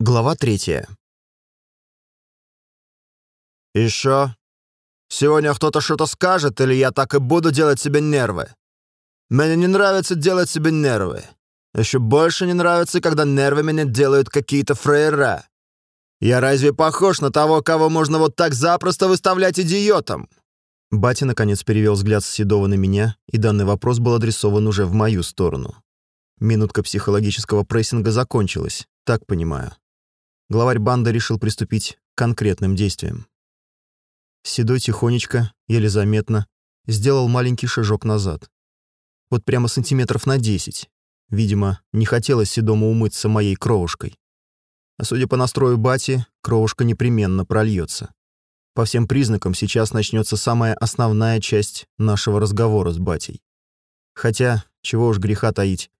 Глава третья. «И шо? Сегодня кто-то что-то скажет, или я так и буду делать себе нервы? Мне не нравится делать себе нервы. Еще больше не нравится, когда нервы меня делают какие-то фрейра. Я разве похож на того, кого можно вот так запросто выставлять идиотом?» Батя наконец перевел взгляд с Седова на меня, и данный вопрос был адресован уже в мою сторону. Минутка психологического прессинга закончилась, так понимаю главарь банды решил приступить к конкретным действиям. Седой тихонечко, еле заметно, сделал маленький шажок назад. Вот прямо сантиметров на десять. Видимо, не хотелось Седому умыться моей кровушкой. А судя по настрою бати, кровушка непременно прольется. По всем признакам сейчас начнется самая основная часть нашего разговора с батей. Хотя, чего уж греха таить,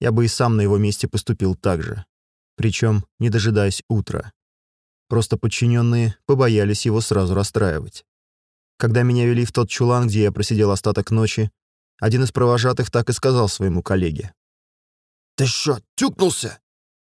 я бы и сам на его месте поступил так же причем не дожидаясь утра. Просто подчиненные побоялись его сразу расстраивать. Когда меня вели в тот чулан, где я просидел остаток ночи, один из провожатых так и сказал своему коллеге. «Ты что, тюкнулся?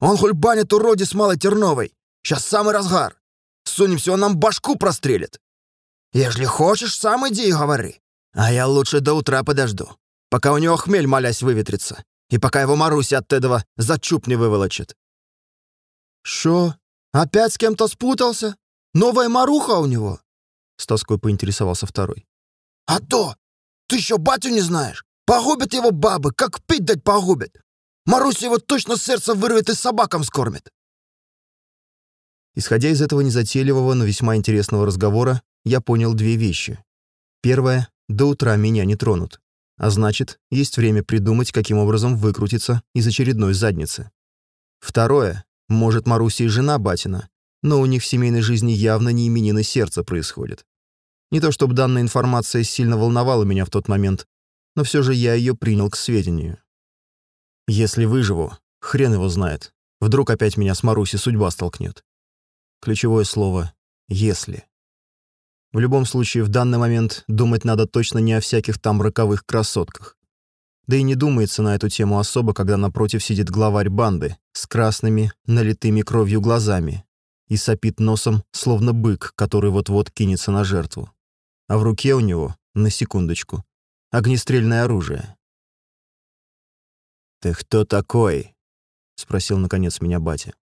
Он хульбанит уроди с Малой Терновой. Сейчас самый разгар. Сунемся, он нам башку прострелит. Ежели хочешь, сам иди и говори. А я лучше до утра подожду, пока у него хмель, молясь, выветрится, и пока его Маруся от этого за чуб не выволочит. «Шо? Опять с кем-то спутался? Новая маруха у него?» С тоской поинтересовался второй. «А то! Ты еще батю не знаешь? Погубят его бабы, как пить дать погубят! Маруся его точно сердце вырвет и собакам скормит!» Исходя из этого незатейливого, но весьма интересного разговора, я понял две вещи. Первое — до утра меня не тронут. А значит, есть время придумать, каким образом выкрутиться из очередной задницы. Второе может, Маруся и жена Батина, но у них в семейной жизни явно не именины сердца происходит. Не то чтобы данная информация сильно волновала меня в тот момент, но все же я ее принял к сведению. Если выживу, хрен его знает. Вдруг опять меня с Марусей судьба столкнет. Ключевое слово «если». В любом случае, в данный момент думать надо точно не о всяких там роковых красотках. Да и не думается на эту тему особо, когда напротив сидит главарь банды с красными, налитыми кровью глазами и сопит носом, словно бык, который вот-вот кинется на жертву. А в руке у него, на секундочку, огнестрельное оружие. «Ты кто такой?» — спросил, наконец, меня батя.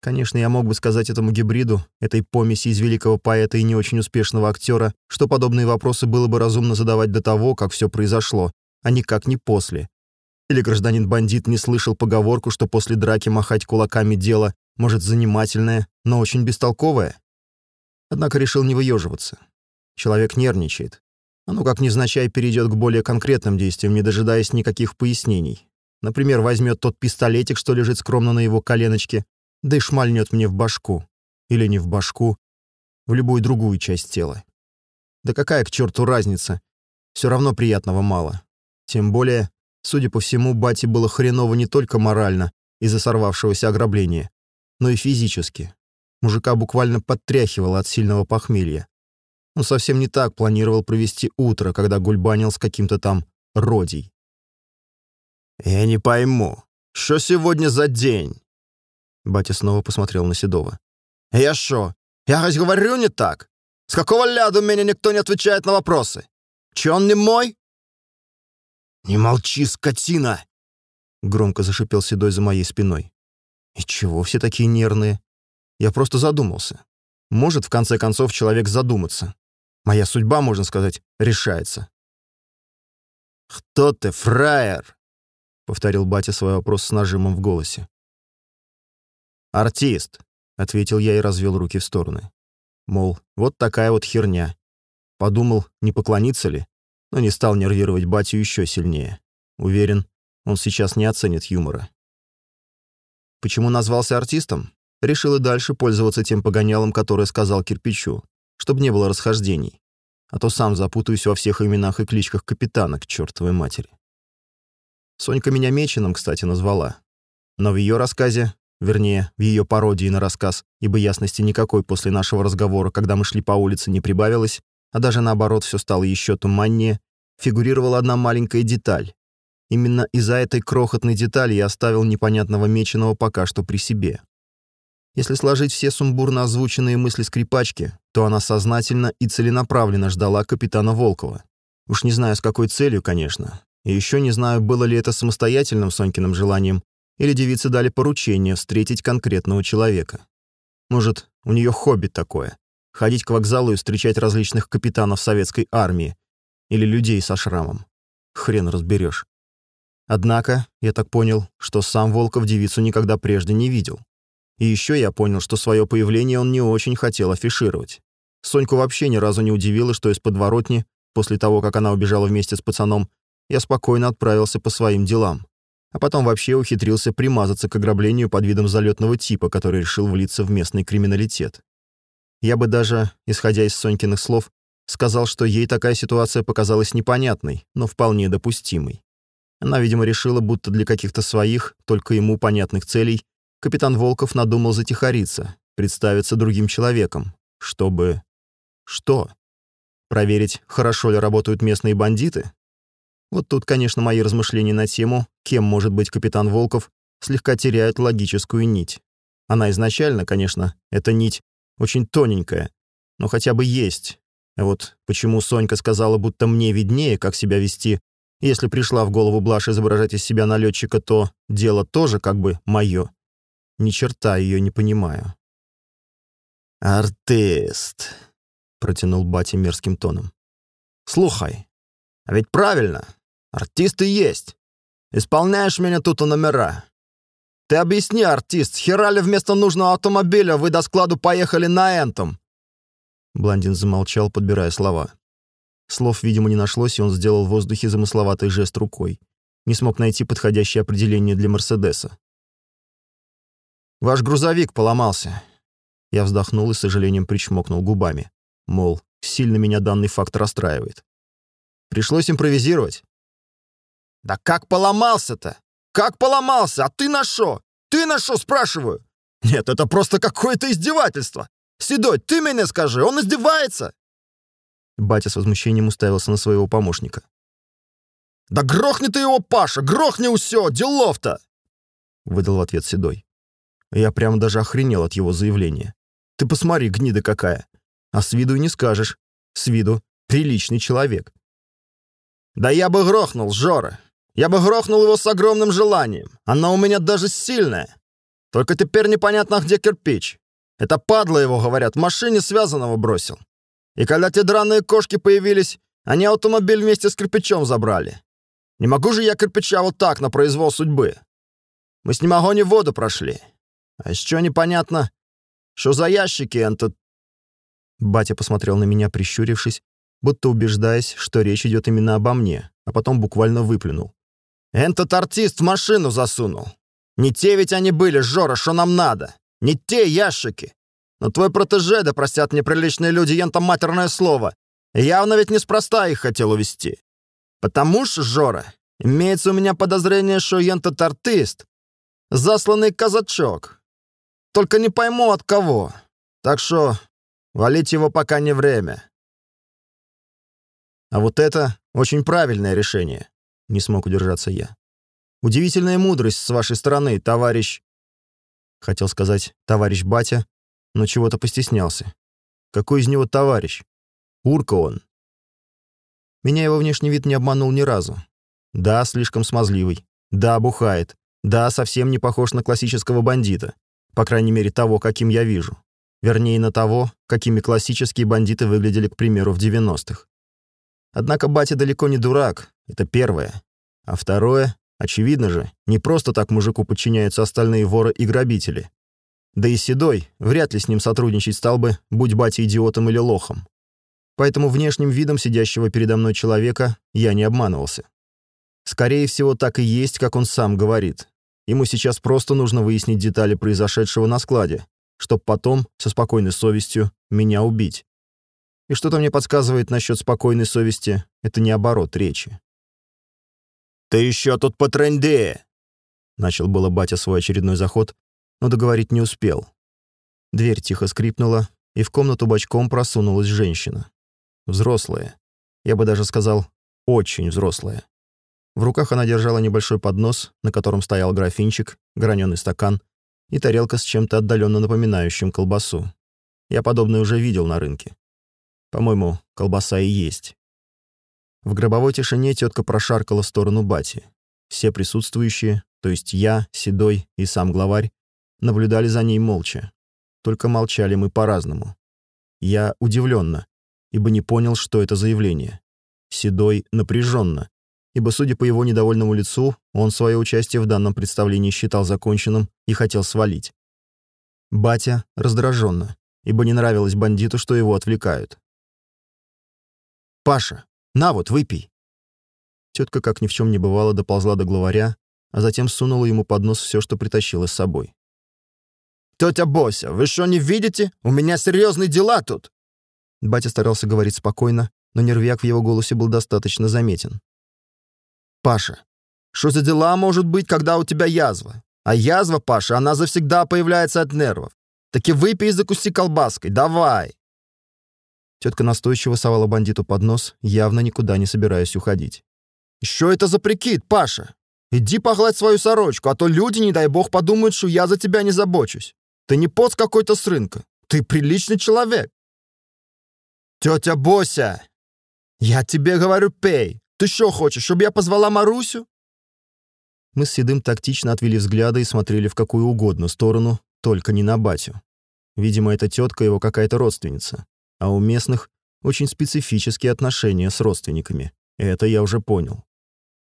Конечно, я мог бы сказать этому гибриду, этой помеси из великого поэта и не очень успешного актера, что подобные вопросы было бы разумно задавать до того, как все произошло, а никак не после. Или гражданин-бандит не слышал поговорку, что после драки махать кулаками дело, может, занимательное, но очень бестолковое? Однако решил не выеживаться. Человек нервничает. А ну как незначай перейдет к более конкретным действиям, не дожидаясь никаких пояснений. Например, возьмет тот пистолетик, что лежит скромно на его коленочке, да и шмальнет мне в башку. Или не в башку, в любую другую часть тела. Да какая к черту разница? Все равно приятного мало. Тем более, судя по всему, бате было хреново не только морально из-за сорвавшегося ограбления, но и физически. Мужика буквально подтряхивало от сильного похмелья. Он совсем не так планировал провести утро, когда гульбанил с каким-то там родей. «Я не пойму, что сегодня за день?» Батя снова посмотрел на Седова. «Я что, я хоть говорю не так? С какого ляда меня никто не отвечает на вопросы? Че он не мой?» «Не молчи, скотина!» Громко зашипел Седой за моей спиной. «И чего все такие нервные?» Я просто задумался. Может, в конце концов, человек задуматься. Моя судьба, можно сказать, решается. «Кто ты, фраер?» — повторил батя свой вопрос с нажимом в голосе. «Артист», — ответил я и развел руки в стороны. Мол, вот такая вот херня. Подумал, не поклониться ли? Но не стал нервировать батю еще сильнее. Уверен, он сейчас не оценит юмора. Почему назвался артистом? Решил и дальше пользоваться тем погонялом, которое сказал кирпичу, чтобы не было расхождений. А то сам запутаюсь во всех именах и кличках капитана к чертовой матери. Сонька меня Меченым, кстати, назвала. Но в ее рассказе, вернее, в ее пародии на рассказ, ибо ясности никакой после нашего разговора, когда мы шли по улице, не прибавилось, а даже наоборот все стало еще туманнее, фигурировала одна маленькая деталь. Именно из-за этой крохотной детали я оставил непонятного меченого пока что при себе. Если сложить все сумбурно озвученные мысли скрипачки, то она сознательно и целенаправленно ждала капитана Волкова. Уж не знаю, с какой целью, конечно. И еще не знаю, было ли это самостоятельным Сонькиным желанием, или девицы дали поручение встретить конкретного человека. Может, у нее хобби такое — ходить к вокзалу и встречать различных капитанов советской армии или людей со шрамом. Хрен разберешь. Однако, я так понял, что сам Волков девицу никогда прежде не видел. И еще я понял, что свое появление он не очень хотел афишировать. Соньку вообще ни разу не удивило, что из подворотни, после того, как она убежала вместе с пацаном, я спокойно отправился по своим делам. А потом вообще ухитрился примазаться к ограблению под видом залетного типа, который решил влиться в местный криминалитет. Я бы даже, исходя из Сонькиных слов, сказал, что ей такая ситуация показалась непонятной, но вполне допустимой. Она, видимо, решила, будто для каких-то своих, только ему понятных целей, капитан Волков надумал затихариться, представиться другим человеком, чтобы... Что? Проверить, хорошо ли работают местные бандиты? Вот тут, конечно, мои размышления на тему, кем может быть капитан Волков, слегка теряют логическую нить. Она изначально, конечно, эта нить очень тоненькая, но хотя бы есть. А вот почему Сонька сказала, будто мне виднее, как себя вести, если пришла в голову Блаш изображать из себя налетчика, то дело тоже как бы мое. Ни черта ее не понимаю. «Артист», — протянул батя мерзким тоном. «Слухай, а ведь правильно, артисты есть. Исполняешь меня тут у номера. Ты объясни, артист, хера ли вместо нужного автомобиля вы до складу поехали на Энтом?» Блондин замолчал, подбирая слова. Слов, видимо, не нашлось, и он сделал в воздухе замысловатый жест рукой. Не смог найти подходящее определение для Мерседеса. Ваш грузовик поломался». Я вздохнул и с сожалением причмокнул губами. Мол, сильно меня данный факт расстраивает. Пришлось импровизировать. «Да как поломался-то? Как поломался? А ты на шо? Ты на шо, спрашиваю? Нет, это просто какое-то издевательство. Седой, ты мне скажи, он издевается?» Батя с возмущением уставился на своего помощника. «Да грохни ты его, Паша, грохни усё, делов-то!» Выдал в ответ Седой. Я прямо даже охренел от его заявления. Ты посмотри, гнида какая. А с виду и не скажешь. С виду приличный человек. Да я бы грохнул, Жора. Я бы грохнул его с огромным желанием. Оно у меня даже сильное. Только теперь непонятно, где кирпич. Это падла его, говорят, в машине связанного бросил. И когда те драные кошки появились, они автомобиль вместе с кирпичом забрали. Не могу же я кирпича вот так на произвол судьбы. Мы с ним огонь и воду прошли. А еще непонятно, что за ящики этот...» Батя посмотрел на меня, прищурившись, будто убеждаясь, что речь идет именно обо мне, а потом буквально выплюнул. «Этот артист в машину засунул. Не те ведь они были, Жора, что нам надо. Не те ящики. Но твой протеже, да простят мне приличные люди, ента матерное слово, явно ведь неспроста их хотел увести. Потому что, Жора, имеется у меня подозрение, что ентот артист — засланный казачок, только не пойму от кого. Так что валить его пока не время. А вот это очень правильное решение, не смог удержаться я. Удивительная мудрость с вашей стороны, товарищ... Хотел сказать «товарищ батя», но чего-то постеснялся. Какой из него товарищ? Урка он. Меня его внешний вид не обманул ни разу. Да, слишком смазливый. Да, бухает. Да, совсем не похож на классического бандита. По крайней мере, того, каким я вижу. Вернее, на того, какими классические бандиты выглядели, к примеру, в 90-х. Однако батя далеко не дурак, это первое. А второе, очевидно же, не просто так мужику подчиняются остальные воры и грабители. Да и Седой вряд ли с ним сотрудничать стал бы, будь батя идиотом или лохом. Поэтому внешним видом сидящего передо мной человека я не обманывался. Скорее всего, так и есть, как он сам говорит. Ему сейчас просто нужно выяснить детали произошедшего на складе, чтобы потом, со спокойной совестью, меня убить. И что-то мне подсказывает насчет спокойной совести, это не оборот речи. «Ты еще тут по тренде!» Начал было батя свой очередной заход, но договорить не успел. Дверь тихо скрипнула, и в комнату бочком просунулась женщина. Взрослая. Я бы даже сказал, очень взрослая. В руках она держала небольшой поднос, на котором стоял графинчик, граненый стакан и тарелка с чем-то отдаленно напоминающим колбасу. Я подобное уже видел на рынке. По-моему, колбаса и есть. В гробовой тишине тетка прошаркала в сторону бати. Все присутствующие, то есть я, Седой и сам главарь, наблюдали за ней молча. Только молчали мы по-разному. Я удивленно, ибо не понял, что это за явление. Седой напряженно, ибо, судя по его недовольному лицу, он свое участие в данном представлении считал законченным и хотел свалить. Батя раздраженно, ибо не нравилось бандиту, что его отвлекают. «Паша, на вот, выпей!» Тетка, как ни в чем не бывало, доползла до главаря, а затем сунула ему под нос все, что притащила с собой. «Тетя Бося, вы что, не видите? У меня серьезные дела тут!» Батя старался говорить спокойно, но нервяк в его голосе был достаточно заметен. «Паша, что за дела может быть, когда у тебя язва? А язва, Паша, она завсегда появляется от нервов. Таки выпей и закуси колбаской, давай!» Тетка настойчиво совала бандиту под нос, явно никуда не собираясь уходить. «Что это за прикид, Паша? Иди погладь свою сорочку, а то люди, не дай бог, подумают, что я за тебя не забочусь. Ты не поц какой-то с рынка. Ты приличный человек. Тетя Бося, я тебе говорю, пей. Ты что хочешь, чтобы я позвала Марусю? Мы с Седым тактично отвели взгляды и смотрели в какую угодно сторону, только не на батю. Видимо, эта тетка его какая-то родственница. А у местных очень специфические отношения с родственниками. Это я уже понял.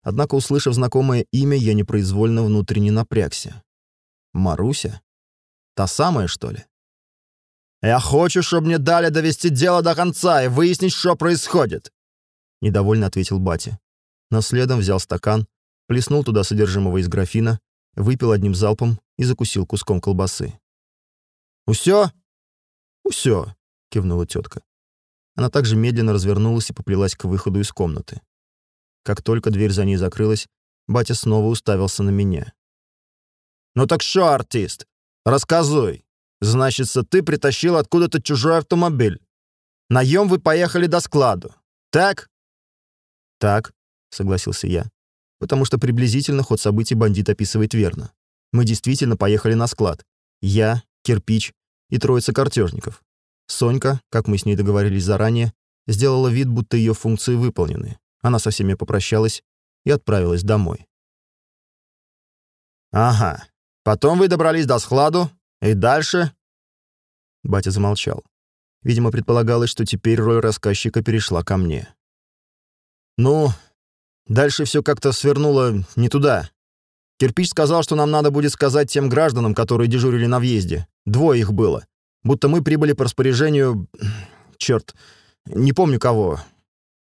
Однако, услышав знакомое имя, я непроизвольно внутренне напрягся. Маруся? Та самая, что ли? «Я хочу, чтобы мне дали довести дело до конца и выяснить, что происходит», — недовольно ответил батя. Но следом взял стакан, плеснул туда содержимого из графина, выпил одним залпом и закусил куском колбасы. «Усё?» «Усё», — кивнула тетка. Она также медленно развернулась и поплелась к выходу из комнаты. Как только дверь за ней закрылась, батя снова уставился на меня. «Ну так что, артист, рассказуй. Значится, ты притащил откуда-то чужой автомобиль. Наем вы поехали до складу. Так?» «Так», — согласился я, потому что приблизительно ход событий бандит описывает верно. Мы действительно поехали на склад. Я, кирпич и троица картежников. Сонька, как мы с ней договорились заранее, сделала вид, будто ее функции выполнены. Она со всеми попрощалась и отправилась домой. «Ага. Потом вы добрались до складу, и дальше...» Батя замолчал. Видимо, предполагалось, что теперь роль рассказчика перешла ко мне. «Ну, дальше все как-то свернуло не туда. Кирпич сказал, что нам надо будет сказать тем гражданам, которые дежурили на въезде. Двое их было. Будто мы прибыли по распоряжению... Черт, не помню кого.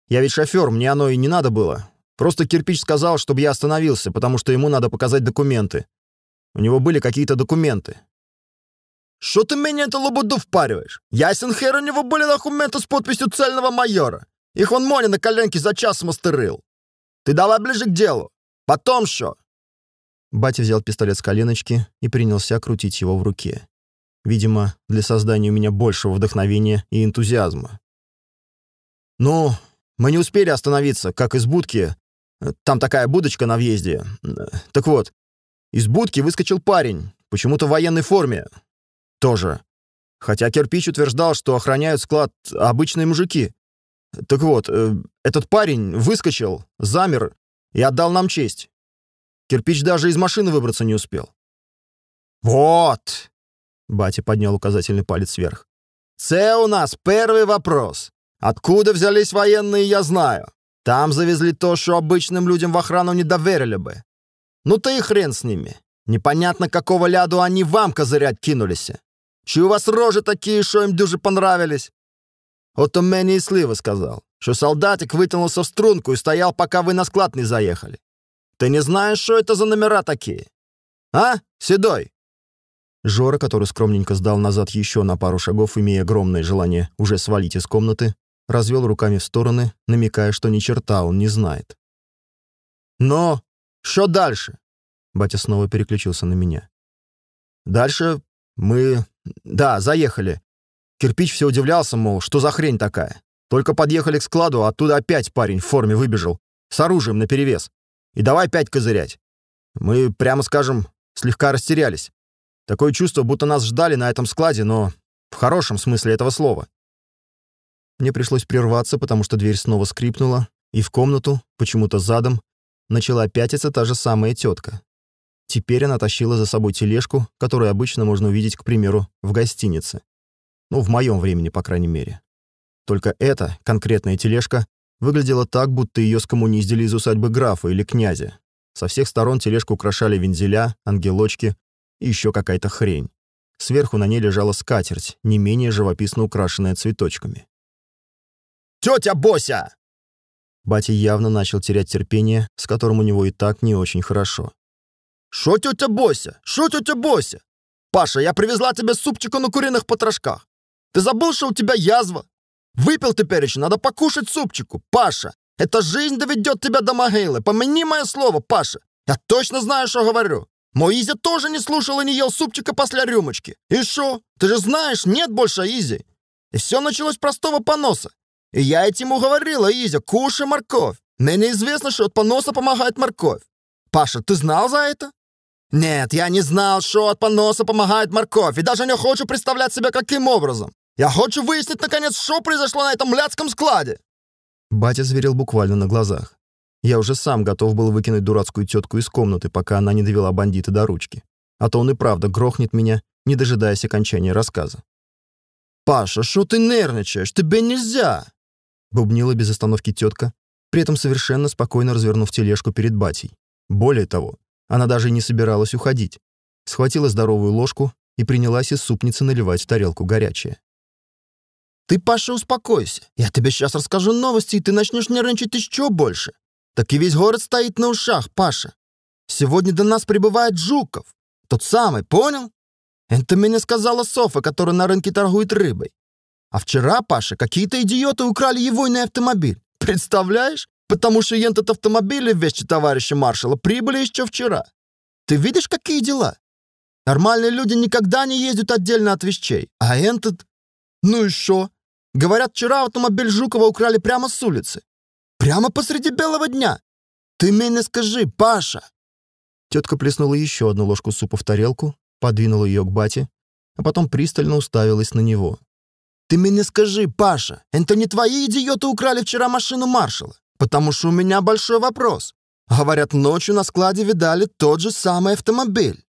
Я ведь шофер, мне оно и не надо было. Просто кирпич сказал, чтобы я остановился, потому что ему надо показать документы. У него были какие-то документы. Что ты меня эту лабуду впариваешь? Ясен хер, у него были документы с подписью цельного майора. Их он Моня на коленке за час мастерил. Ты давай ближе к делу. Потом что? Батя взял пистолет с коленочки и принялся крутить его в руке. Видимо, для создания у меня большего вдохновения и энтузиазма. «Ну, мы не успели остановиться, как из будки. Там такая будочка на въезде. Так вот, из будки выскочил парень, почему-то в военной форме. Тоже. Хотя Кирпич утверждал, что охраняют склад обычные мужики. Так вот, э, этот парень выскочил, замер и отдал нам честь. Кирпич даже из машины выбраться не успел. «Вот!» Батя поднял указательный палец вверх. «Це у нас первый вопрос. Откуда взялись военные, я знаю. Там завезли то, что обычным людям в охрану не доверили бы. Ну ты и хрен с ними. Непонятно, какого ляду они вам козырять кинулись. Чи у вас рожи такие, что им дуже понравились? Вот он мне и слива сказал, что солдатик вытянулся в струнку и стоял, пока вы на склад не заехали. Ты не знаешь, что это за номера такие? А, Седой? Жора, который скромненько сдал назад еще на пару шагов, имея огромное желание уже свалить из комнаты, развел руками в стороны, намекая, что ни черта он не знает. «Но что дальше?» Батя снова переключился на меня. «Дальше мы... Да, заехали. Кирпич все удивлялся, мол, что за хрень такая. Только подъехали к складу, а оттуда опять парень в форме выбежал, с оружием наперевес. И давай опять козырять. Мы, прямо скажем, слегка растерялись. Такое чувство, будто нас ждали на этом складе, но в хорошем смысле этого слова. Мне пришлось прерваться, потому что дверь снова скрипнула, и в комнату, почему-то задом, начала пятиться та же самая тетка. Теперь она тащила за собой тележку, которую обычно можно увидеть, к примеру, в гостинице. Ну, в моем времени, по крайней мере. Только эта, конкретная тележка, выглядела так, будто ее скоммуниздили из усадьбы графа или князя. Со всех сторон тележку украшали вензеля, ангелочки и еще какая-то хрень. Сверху на ней лежала скатерть, не менее живописно украшенная цветочками. «Тетя Бося!» Батя явно начал терять терпение, с которым у него и так не очень хорошо. «Шо тетя Бося? Шо тетя Бося? Паша, я привезла тебе супчику на куриных потрошках. Ты забыл, что у тебя язва? Выпил теперь еще, надо покушать супчику. Паша, эта жизнь доведет тебя до могилы. Помяни мое слово, Паша. Я точно знаю, что говорю. Мой Изя тоже не слушал и не ел супчика после рюмочки. И что? Ты же знаешь, нет больше Изи. И все началось с простого поноса. И я этим уговорила Изя, кушай морковь. Мне известно, что от поноса помогает морковь. Паша, ты знал за это? Нет, я не знал, что от поноса помогает морковь, и даже не хочу представлять себе, каким образом. Я хочу выяснить, наконец, что произошло на этом блядском складе!» Батя зверел буквально на глазах. Я уже сам готов был выкинуть дурацкую тетку из комнаты, пока она не довела бандита до ручки. А то он и правда грохнет меня, не дожидаясь окончания рассказа. «Паша, что ты нервничаешь? Тебе нельзя!» Бубнила без остановки тетка, при этом совершенно спокойно развернув тележку перед батей. Более того, она даже не собиралась уходить. Схватила здоровую ложку и принялась из супницы наливать в тарелку горячее. Ты, Паша, успокойся. Я тебе сейчас расскажу новости, и ты начнешь нервничать еще больше. Так и весь город стоит на ушах, Паша. Сегодня до нас прибывает Жуков. Тот самый, понял? Это мне сказала Софа, которая на рынке торгует рыбой. А вчера, Паша, какие-то идиоты украли его автомобиль. Представляешь? Потому что этот автомобиль и вещи товарища маршала прибыли еще вчера. Ты видишь, какие дела? Нормальные люди никогда не ездят отдельно от вещей. А этот... Ну и что? Говорят, вчера автомобиль Жукова украли прямо с улицы. Прямо посреди белого дня. Ты мне скажи, Паша!» Тетка плеснула еще одну ложку супа в тарелку, подвинула ее к бате, а потом пристально уставилась на него. «Ты мне скажи, Паша, это не твои идиоты украли вчера машину маршала? Потому что у меня большой вопрос. Говорят, ночью на складе видали тот же самый автомобиль.